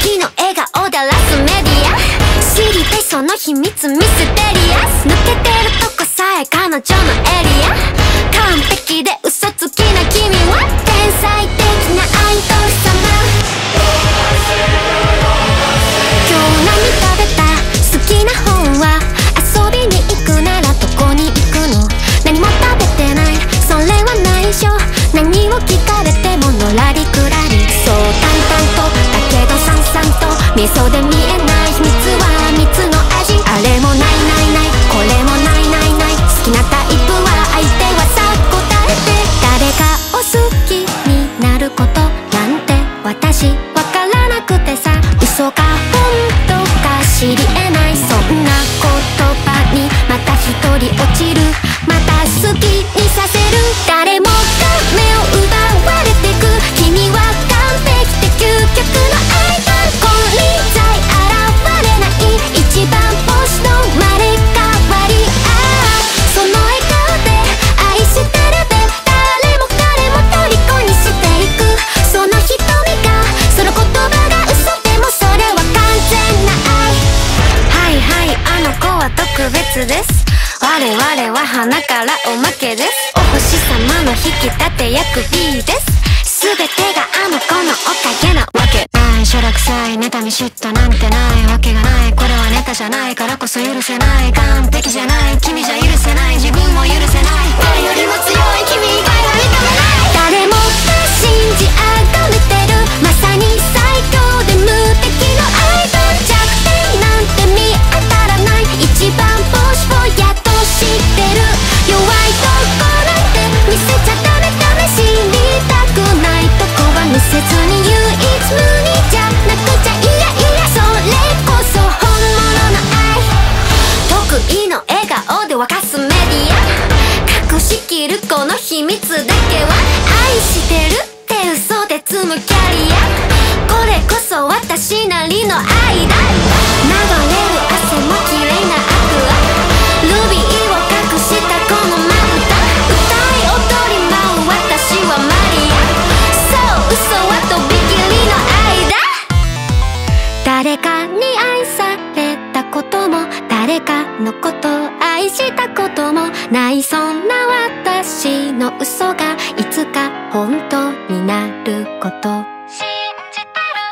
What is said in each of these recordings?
時の笑顔でラスメディア。知りたいその秘密ミステリアス。抜けてるとこ私。別です。我々は花からおまけです。お星様の引き立て役 B です。全てがあの子のおかげなわけ。ないしょらくさい妬み嫉妬なんてないわけがない。これはネタじゃないからこそ許せない。完璧じゃない。君じゃ許せない。自分も許せない。隠しきるこの秘密だけは愛してるって嘘で積むキャリアこれこそ私なりの愛だ。流れる汗も綺麗なアクアルビーを隠したこのまぶた歌い踊り舞う私はマリアそう嘘はとびきりの愛だ。誰かに愛されたことも誰かのこと。を愛したこともない。そんな私の嘘がいつか本当になること。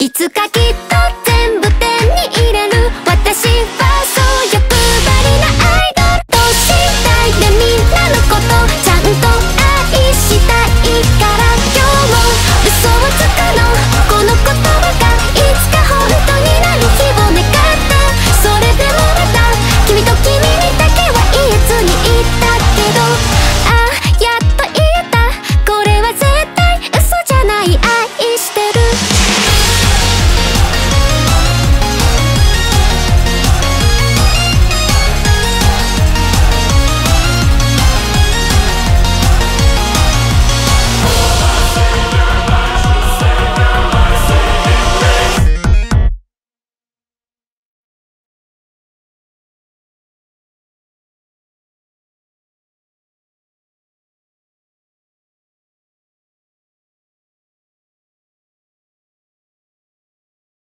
いつか